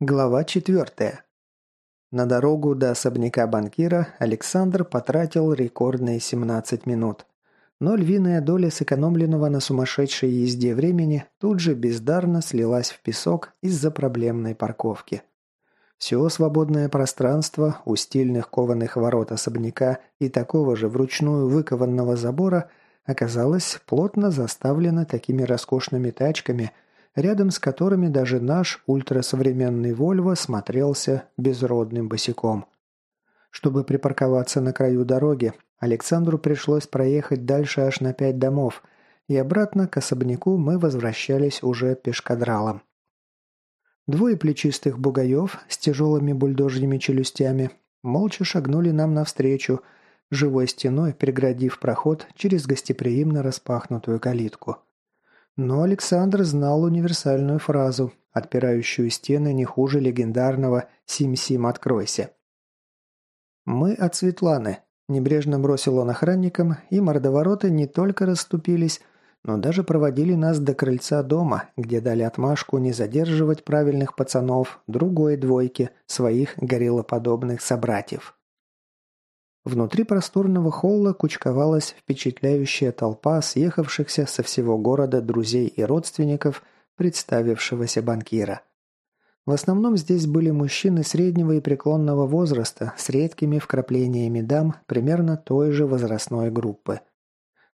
Глава 4. На дорогу до особняка банкира Александр потратил рекордные 17 минут. Но львиная доля сэкономленного на сумасшедшей езде времени тут же бездарно слилась в песок из-за проблемной парковки. Все свободное пространство у стильных кованых ворот особняка и такого же вручную выкованного забора оказалось плотно заставлено такими роскошными тачками – рядом с которыми даже наш ультрасовременный Вольво смотрелся безродным босиком. Чтобы припарковаться на краю дороги, Александру пришлось проехать дальше аж на пять домов, и обратно к особняку мы возвращались уже пешкадралом. Двое плечистых бугаев с тяжелыми бульдожьими челюстями молча шагнули нам навстречу, живой стеной преградив проход через гостеприимно распахнутую калитку. Но Александр знал универсальную фразу, отпирающую стены не хуже легендарного «Сим-Сим, откройся». «Мы от Светланы», – небрежно бросил он охранникам, и мордовороты не только расступились, но даже проводили нас до крыльца дома, где дали отмашку не задерживать правильных пацанов другой двойки своих гориллоподобных собратьев. Внутри просторного холла кучковалась впечатляющая толпа съехавшихся со всего города друзей и родственников представившегося банкира. В основном здесь были мужчины среднего и преклонного возраста с редкими вкраплениями дам примерно той же возрастной группы.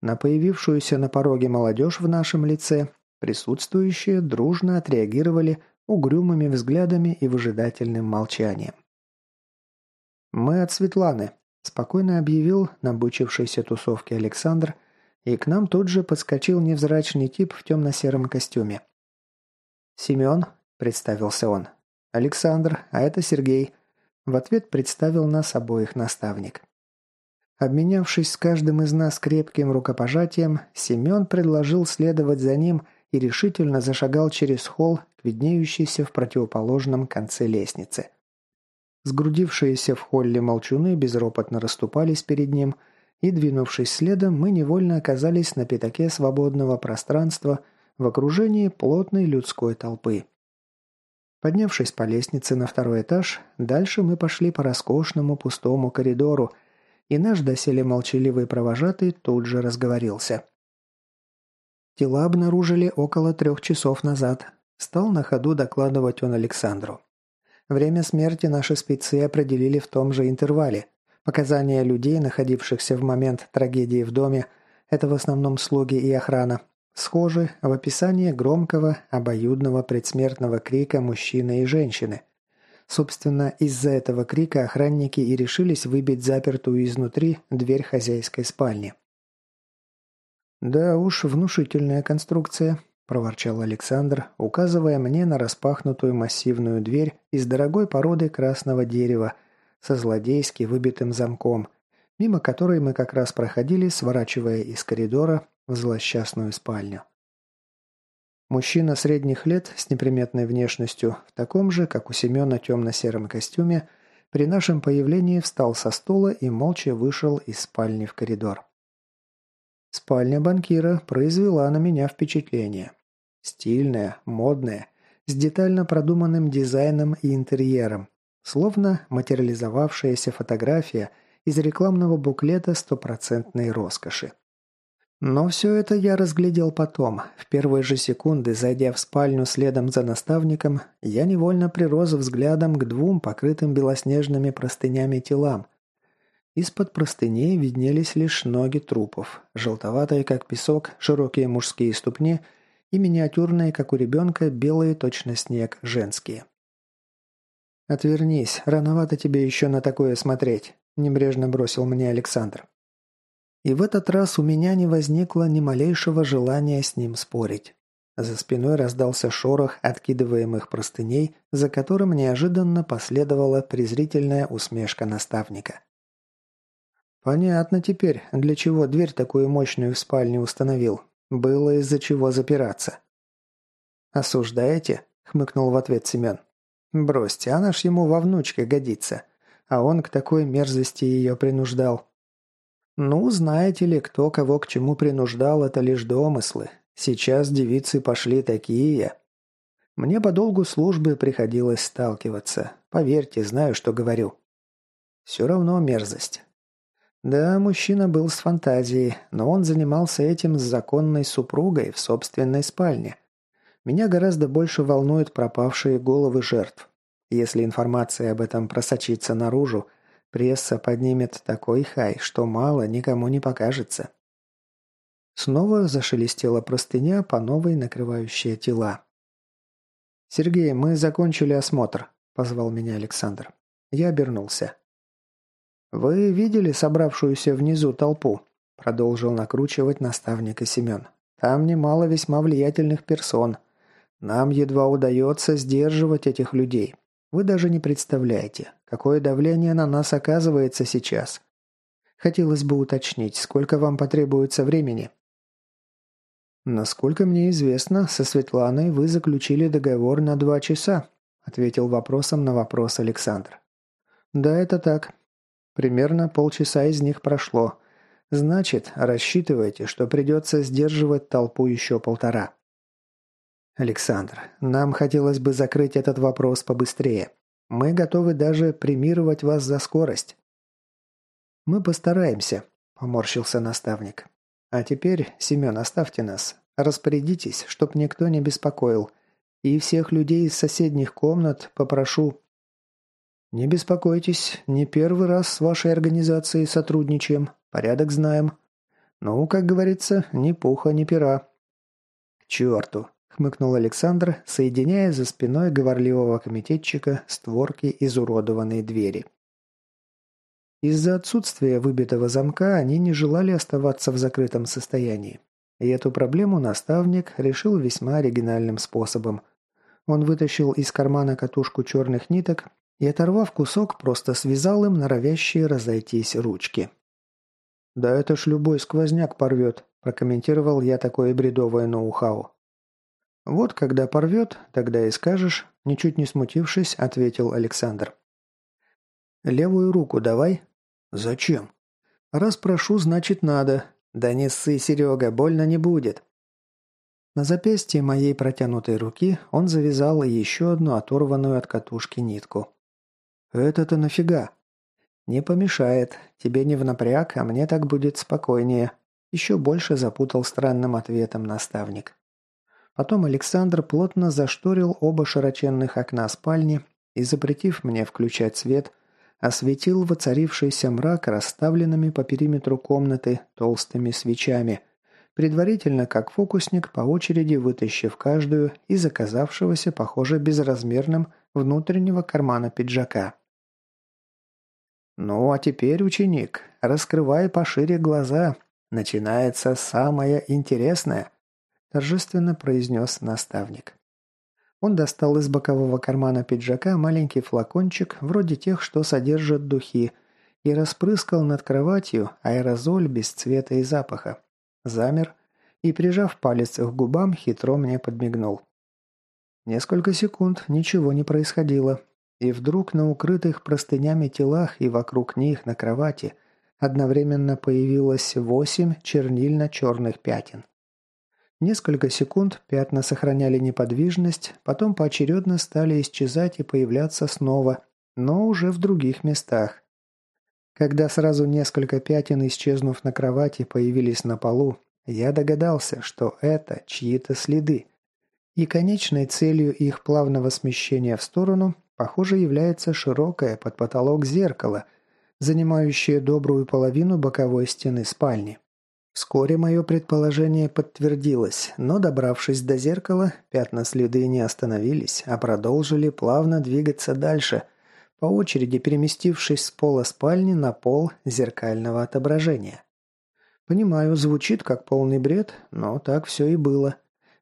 На появившуюся на пороге молодежь в нашем лице присутствующие дружно отреагировали угрюмыми взглядами и выжидательным молчанием. «Мы от Светланы», Спокойно объявил набучившийся тусовки Александр, и к нам тут же подскочил невзрачный тип в темно-сером костюме. «Семен», – представился он. «Александр, а это Сергей». В ответ представил нас обоих наставник. Обменявшись с каждым из нас крепким рукопожатием, Семен предложил следовать за ним и решительно зашагал через холл к виднеющейся в противоположном конце лестницы – Сгрудившиеся в холле молчуны безропотно расступались перед ним, и, двинувшись следом, мы невольно оказались на пятаке свободного пространства в окружении плотной людской толпы. Поднявшись по лестнице на второй этаж, дальше мы пошли по роскошному пустому коридору, и наш доселе молчаливый провожатый тут же разговорился. Тела обнаружили около трех часов назад. Стал на ходу докладывать он Александру. Время смерти наши спецы определили в том же интервале. Показания людей, находившихся в момент трагедии в доме, это в основном слуги и охрана, схожи в описании громкого, обоюдного предсмертного крика мужчины и женщины. Собственно, из-за этого крика охранники и решились выбить запертую изнутри дверь хозяйской спальни. Да уж, внушительная конструкция проворчал Александр, указывая мне на распахнутую массивную дверь из дорогой породы красного дерева со злодейски выбитым замком, мимо которой мы как раз проходили, сворачивая из коридора в злосчастную спальню. Мужчина средних лет с неприметной внешностью, в таком же, как у Семена, темно-сером костюме, при нашем появлении встал со стула и молча вышел из спальни в коридор. Спальня банкира произвела на меня впечатление. Стильная, модная, с детально продуманным дизайном и интерьером. Словно материализовавшаяся фотография из рекламного буклета стопроцентной роскоши. Но все это я разглядел потом. В первые же секунды, зайдя в спальню следом за наставником, я невольно прирос взглядом к двум покрытым белоснежными простынями телам. Из-под простыней виднелись лишь ноги трупов, желтоватые как песок, широкие мужские ступни – и миниатюрные, как у ребенка, белые точно снег, женские. «Отвернись, рановато тебе еще на такое смотреть», – небрежно бросил мне Александр. И в этот раз у меня не возникло ни малейшего желания с ним спорить. За спиной раздался шорох откидываемых простыней, за которым неожиданно последовала презрительная усмешка наставника. «Понятно теперь, для чего дверь такую мощную в спальне установил. Было из-за чего запираться. «Осуждаете?» – хмыкнул в ответ Семен. «Бросьте, она ж ему во внучке годится. А он к такой мерзости ее принуждал». «Ну, знаете ли, кто кого к чему принуждал, это лишь домыслы. Сейчас девицы пошли такие...» Мне по долгу службы приходилось сталкиваться. Поверьте, знаю, что говорю. Все равно мерзость. Да, мужчина был с фантазией, но он занимался этим с законной супругой в собственной спальне. Меня гораздо больше волнуют пропавшие головы жертв. Если информация об этом просочится наружу, пресса поднимет такой хай, что мало никому не покажется. Снова зашелестела простыня, по новой накрывающая тела. «Сергей, мы закончили осмотр», – позвал меня Александр. Я обернулся. «Вы видели собравшуюся внизу толпу?» – продолжил накручивать наставника Семен. «Там немало весьма влиятельных персон. Нам едва удается сдерживать этих людей. Вы даже не представляете, какое давление на нас оказывается сейчас. Хотелось бы уточнить, сколько вам потребуется времени?» «Насколько мне известно, со Светланой вы заключили договор на два часа», ответил вопросом на вопрос Александр. «Да, это так. Примерно полчаса из них прошло. Значит, рассчитывайте, что придется сдерживать толпу еще полтора». «Александр, нам хотелось бы закрыть этот вопрос побыстрее. Мы готовы даже премировать вас за скорость». «Мы постараемся», – поморщился наставник. А теперь, Семен, оставьте нас. Распорядитесь, чтоб никто не беспокоил. И всех людей из соседних комнат попрошу...» «Не беспокойтесь, не первый раз с вашей организацией сотрудничаем. Порядок знаем. Ну, как говорится, ни пуха, ни пера». «К черту!» — хмыкнул Александр, соединяя за спиной говорливого комитетчика створки изуродованной двери. Из-за отсутствия выбитого замка они не желали оставаться в закрытом состоянии. И эту проблему наставник решил весьма оригинальным способом. Он вытащил из кармана катушку черных ниток и, оторвав кусок, просто связал им норовящие разойтись ручки. «Да это ж любой сквозняк порвет», – прокомментировал я такое бредовое ноу-хау. «Вот когда порвет, тогда и скажешь», – ничуть не смутившись, ответил Александр. «Левую руку давай», «Зачем?» «Раз прошу, значит надо. Да не ссы, Серега, больно не будет». На запястье моей протянутой руки он завязал еще одну оторванную от катушки нитку. «Это-то нафига?» «Не помешает. Тебе не в напряг, а мне так будет спокойнее». Еще больше запутал странным ответом наставник. Потом Александр плотно зашторил оба широченных окна спальни и, запретив мне включать свет, осветил воцарившийся мрак расставленными по периметру комнаты толстыми свечами, предварительно, как фокусник, по очереди вытащив каждую из оказавшегося, похоже, безразмерным внутреннего кармана пиджака. «Ну, а теперь, ученик, раскрывай пошире глаза. Начинается самое интересное», – торжественно произнес наставник. Он достал из бокового кармана пиджака маленький флакончик, вроде тех, что содержат духи, и распрыскал над кроватью аэрозоль без цвета и запаха. Замер и, прижав палец к губам, хитро мне подмигнул. Несколько секунд ничего не происходило, и вдруг на укрытых простынями телах и вокруг них на кровати одновременно появилось восемь чернильно-черных пятен. Несколько секунд пятна сохраняли неподвижность, потом поочередно стали исчезать и появляться снова, но уже в других местах. Когда сразу несколько пятен, исчезнув на кровати, появились на полу, я догадался, что это чьи-то следы. И конечной целью их плавного смещения в сторону, похоже, является широкое под потолок зеркало, занимающее добрую половину боковой стены спальни. Вскоре мое предположение подтвердилось, но, добравшись до зеркала, пятна следы не остановились, а продолжили плавно двигаться дальше, по очереди переместившись с пола спальни на пол зеркального отображения. Понимаю, звучит как полный бред, но так все и было.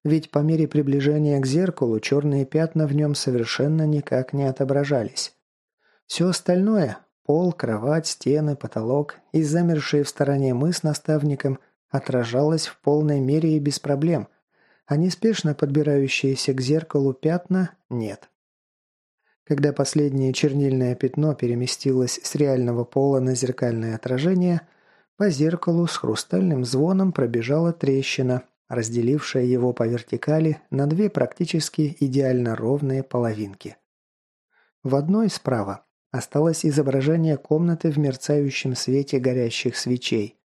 Ведь по мере приближения к зеркалу черные пятна в нем совершенно никак не отображались. Все остальное Пол, кровать, стены, потолок и замершие в стороне мы с наставником отражалось в полной мере и без проблем, а неспешно подбирающиеся к зеркалу пятна нет. Когда последнее чернильное пятно переместилось с реального пола на зеркальное отражение, по зеркалу с хрустальным звоном пробежала трещина, разделившая его по вертикали на две практически идеально ровные половинки. В одной справа осталось изображение комнаты в мерцающем свете горящих свечей,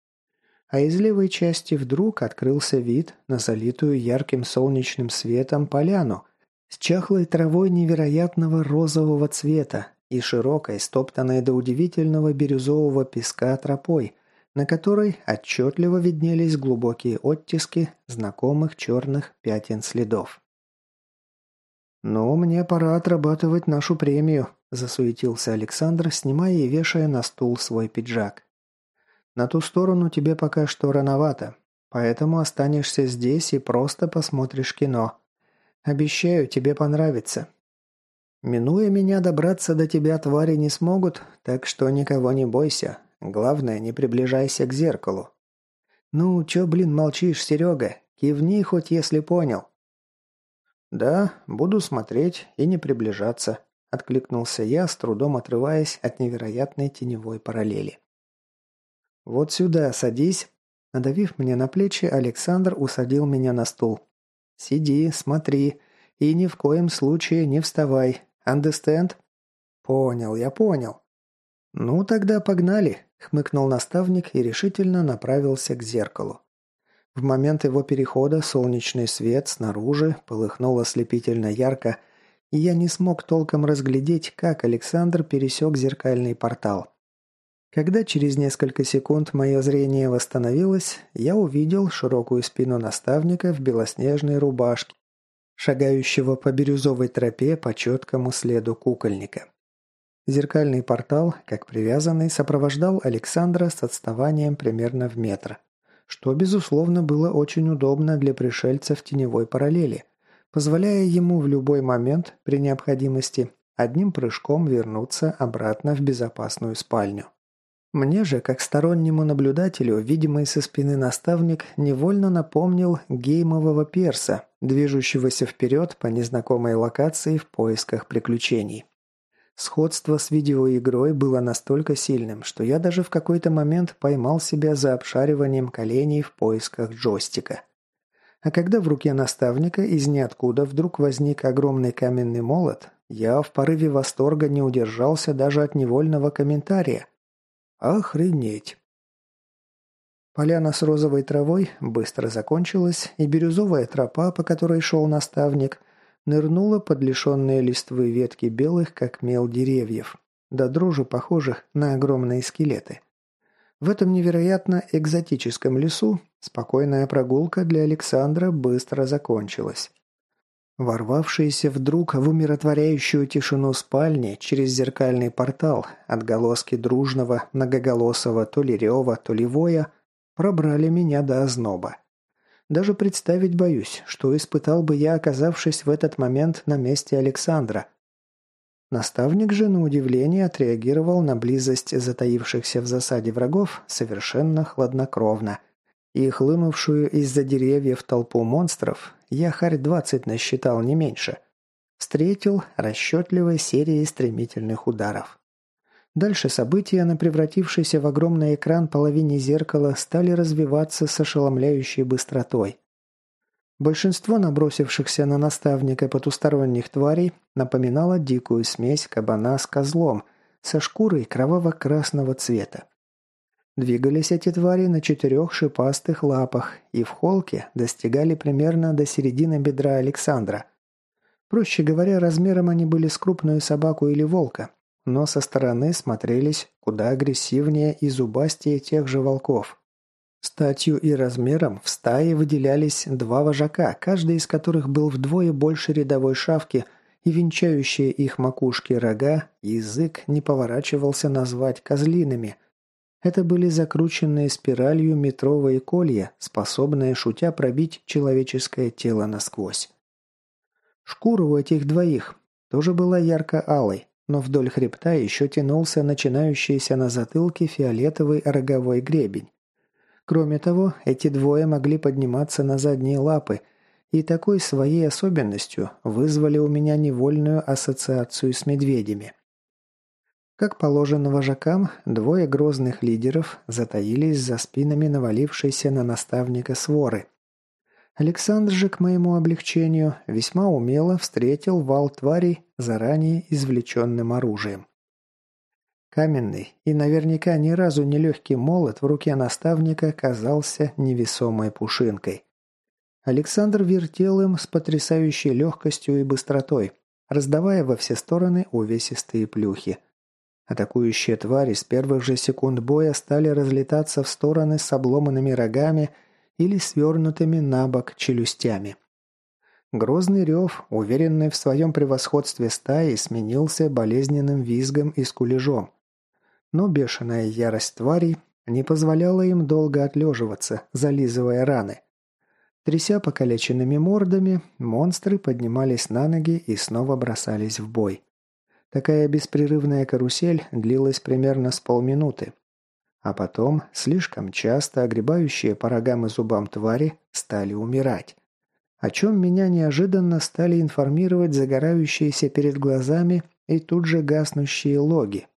а из левой части вдруг открылся вид на залитую ярким солнечным светом поляну с чахлой травой невероятного розового цвета и широкой, стоптанной до удивительного бирюзового песка тропой, на которой отчетливо виднелись глубокие оттиски знакомых черных пятен следов. «Ну, мне пора отрабатывать нашу премию», – засуетился Александр, снимая и вешая на стул свой пиджак. «На ту сторону тебе пока что рановато, поэтому останешься здесь и просто посмотришь кино. Обещаю, тебе понравится. Минуя меня, добраться до тебя твари не смогут, так что никого не бойся. Главное, не приближайся к зеркалу. Ну, чё, блин, молчишь, Серега? Кивни хоть если понял. Да, буду смотреть и не приближаться, откликнулся я, с трудом отрываясь от невероятной теневой параллели. Вот сюда садись. Надавив мне на плечи, Александр усадил меня на стул. Сиди, смотри и ни в коем случае не вставай, Understand?» «Понял, я понял». «Ну, тогда погнали», – хмыкнул наставник и решительно направился к зеркалу. В момент его перехода солнечный свет снаружи полыхнул ослепительно ярко, и я не смог толком разглядеть, как Александр пересек зеркальный портал. Когда через несколько секунд мое зрение восстановилось, я увидел широкую спину наставника в белоснежной рубашке шагающего по бирюзовой тропе по четкому следу кукольника. Зеркальный портал, как привязанный, сопровождал Александра с отставанием примерно в метр, что, безусловно, было очень удобно для пришельца в теневой параллели, позволяя ему в любой момент, при необходимости, одним прыжком вернуться обратно в безопасную спальню. Мне же, как стороннему наблюдателю, видимый со спины наставник невольно напомнил геймового перса, движущегося вперед по незнакомой локации в поисках приключений. Сходство с видеоигрой было настолько сильным, что я даже в какой-то момент поймал себя за обшариванием коленей в поисках джойстика. А когда в руке наставника из ниоткуда вдруг возник огромный каменный молот, я в порыве восторга не удержался даже от невольного комментария – Охренеть! Поляна с розовой травой быстро закончилась, и бирюзовая тропа, по которой шел наставник, нырнула под лишенные листвы ветки белых, как мел деревьев, до дрожи похожих на огромные скелеты. В этом невероятно экзотическом лесу спокойная прогулка для Александра быстро закончилась. Ворвавшиеся вдруг в умиротворяющую тишину спальни через зеркальный портал отголоски дружного, многоголосого то ли рева, то ли воя пробрали меня до озноба. Даже представить боюсь, что испытал бы я, оказавшись в этот момент на месте Александра. Наставник же, на удивление, отреагировал на близость затаившихся в засаде врагов совершенно хладнокровно – и хлынувшую из-за деревьев толпу монстров я харь двадцать насчитал не меньше. Встретил расчетливой серией стремительных ударов. Дальше события на превратившийся в огромный экран половине зеркала стали развиваться с ошеломляющей быстротой. Большинство набросившихся на наставника потусторонних тварей напоминало дикую смесь кабана с козлом со шкурой кроваво-красного цвета. Двигались эти твари на четырех шипастых лапах и в холке достигали примерно до середины бедра Александра. Проще говоря, размером они были с крупную собаку или волка, но со стороны смотрелись куда агрессивнее и зубастее тех же волков. Статью и размером в стае выделялись два вожака, каждый из которых был вдвое больше рядовой шавки, и венчающие их макушки рога язык не поворачивался назвать козлиными – это были закрученные спиралью метровые колья, способные, шутя, пробить человеческое тело насквозь. Шкура у этих двоих тоже была ярко-алой, но вдоль хребта еще тянулся начинающийся на затылке фиолетовый роговой гребень. Кроме того, эти двое могли подниматься на задние лапы, и такой своей особенностью вызвали у меня невольную ассоциацию с медведями – как положено вожакам, двое грозных лидеров затаились за спинами навалившейся на наставника своры. Александр же, к моему облегчению, весьма умело встретил вал тварей заранее извлеченным оружием. Каменный и наверняка ни разу не легкий молот в руке наставника казался невесомой пушинкой. Александр вертел им с потрясающей легкостью и быстротой, раздавая во все стороны увесистые плюхи. Атакующие твари с первых же секунд боя стали разлетаться в стороны с обломанными рогами или свернутыми на бок челюстями. Грозный рев, уверенный в своем превосходстве стаи, сменился болезненным визгом и скулежом. Но бешеная ярость тварей не позволяла им долго отлеживаться, зализывая раны. Тряся покалеченными мордами, монстры поднимались на ноги и снова бросались в бой. Такая беспрерывная карусель длилась примерно с полминуты. А потом, слишком часто огребающие по рогам и зубам твари стали умирать. О чем меня неожиданно стали информировать загорающиеся перед глазами и тут же гаснущие логи.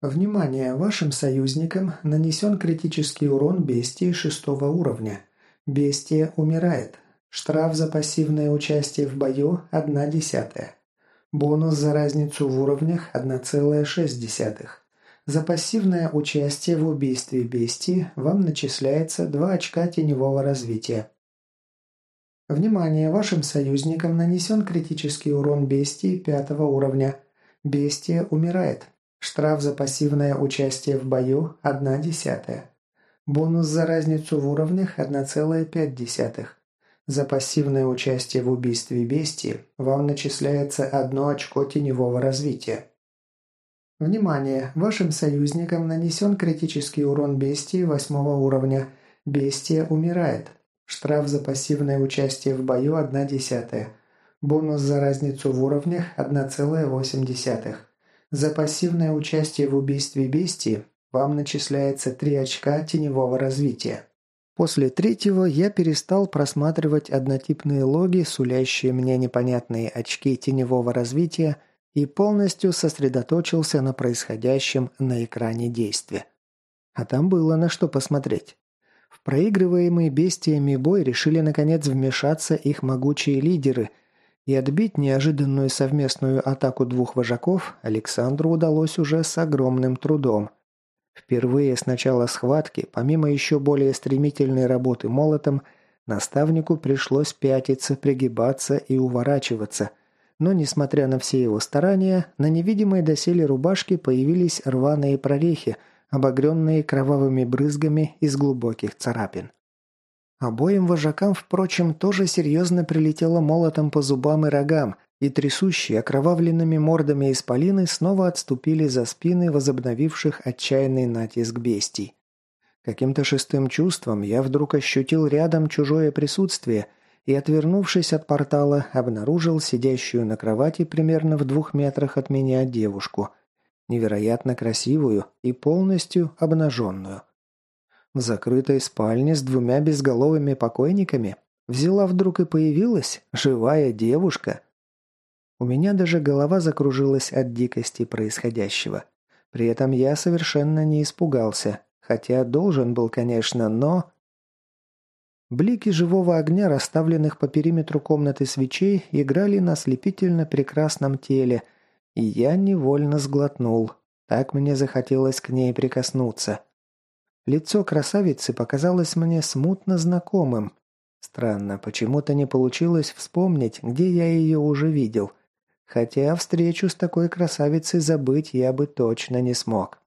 Внимание! Вашим союзникам нанесен критический урон бестии шестого уровня. Бестия умирает. Штраф за пассивное участие в бою – 1 десятая. Бонус за разницу в уровнях – 1,6. За пассивное участие в убийстве бестии вам начисляется 2 очка теневого развития. Внимание! Вашим союзникам нанесен критический урон бестии пятого уровня. Бестия умирает. Штраф за пассивное участие в бою – 1 десятая. Бонус за разницу в уровнях – 1,5. За пассивное участие в убийстве бестии вам начисляется одно очко теневого развития. Внимание! Вашим союзникам нанесен критический урон бестии восьмого уровня. Бестия умирает. Штраф за пассивное участие в бою – 1 десятая. Бонус за разницу в уровнях – 1,8. За пассивное участие в убийстве бестии вам начисляется 3 очка теневого развития. После третьего я перестал просматривать однотипные логи, сулящие мне непонятные очки теневого развития, и полностью сосредоточился на происходящем на экране действия. А там было на что посмотреть. В проигрываемый бестиями бой решили наконец вмешаться их могучие лидеры – и отбить неожиданную совместную атаку двух вожаков Александру удалось уже с огромным трудом. Впервые с начала схватки, помимо еще более стремительной работы молотом, наставнику пришлось пятиться, пригибаться и уворачиваться. Но, несмотря на все его старания, на невидимой доселе рубашке появились рваные прорехи, обогренные кровавыми брызгами из глубоких царапин. Обоим вожакам, впрочем, тоже серьезно прилетело молотом по зубам и рогам, и трясущие окровавленными мордами исполины снова отступили за спины возобновивших отчаянный натиск бестий. Каким-то шестым чувством я вдруг ощутил рядом чужое присутствие и, отвернувшись от портала, обнаружил сидящую на кровати примерно в двух метрах от меня девушку, невероятно красивую и полностью обнаженную. В закрытой спальне с двумя безголовыми покойниками взяла вдруг и появилась живая девушка. У меня даже голова закружилась от дикости происходящего. При этом я совершенно не испугался, хотя должен был, конечно, но... Блики живого огня, расставленных по периметру комнаты свечей, играли на слепительно прекрасном теле, и я невольно сглотнул. Так мне захотелось к ней прикоснуться. Лицо красавицы показалось мне смутно знакомым. Странно, почему-то не получилось вспомнить, где я ее уже видел. Хотя встречу с такой красавицей забыть я бы точно не смог.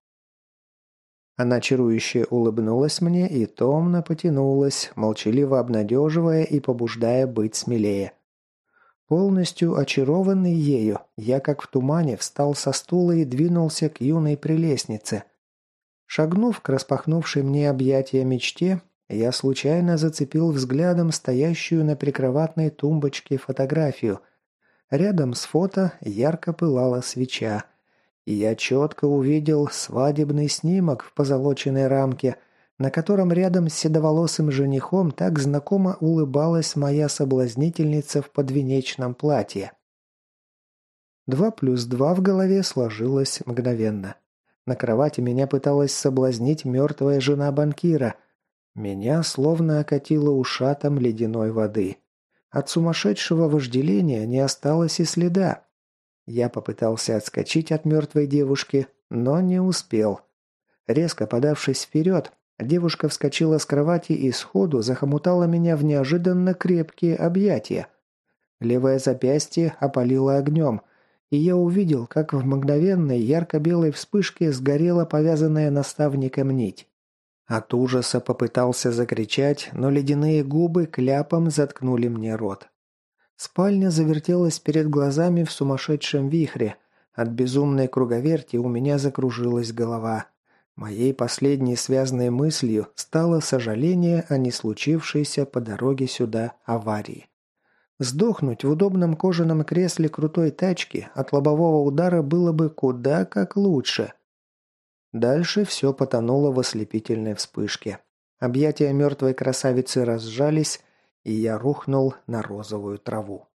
Она чарующе улыбнулась мне и томно потянулась, молчаливо обнадеживая и побуждая быть смелее. Полностью очарованный ею, я как в тумане встал со стула и двинулся к юной прелестнице – Шагнув к распахнувшей мне объятия мечте, я случайно зацепил взглядом стоящую на прикроватной тумбочке фотографию. Рядом с фото ярко пылала свеча. И я четко увидел свадебный снимок в позолоченной рамке, на котором рядом с седоволосым женихом так знакомо улыбалась моя соблазнительница в подвенечном платье. Два плюс два в голове сложилось мгновенно. На кровати меня пыталась соблазнить мертвая жена банкира. Меня словно окатило ушатом ледяной воды. От сумасшедшего вожделения не осталось и следа. Я попытался отскочить от мертвой девушки, но не успел. Резко подавшись вперед, девушка вскочила с кровати и сходу захомутала меня в неожиданно крепкие объятия. Левое запястье опалило огнем, и я увидел, как в мгновенной ярко-белой вспышке сгорела повязанная наставником нить. От ужаса попытался закричать, но ледяные губы кляпом заткнули мне рот. Спальня завертелась перед глазами в сумасшедшем вихре. От безумной круговерти у меня закружилась голова. Моей последней связанной мыслью стало сожаление о не случившейся по дороге сюда аварии. Сдохнуть в удобном кожаном кресле крутой тачки от лобового удара было бы куда как лучше. Дальше все потонуло в ослепительной вспышке. Объятия мертвой красавицы разжались, и я рухнул на розовую траву.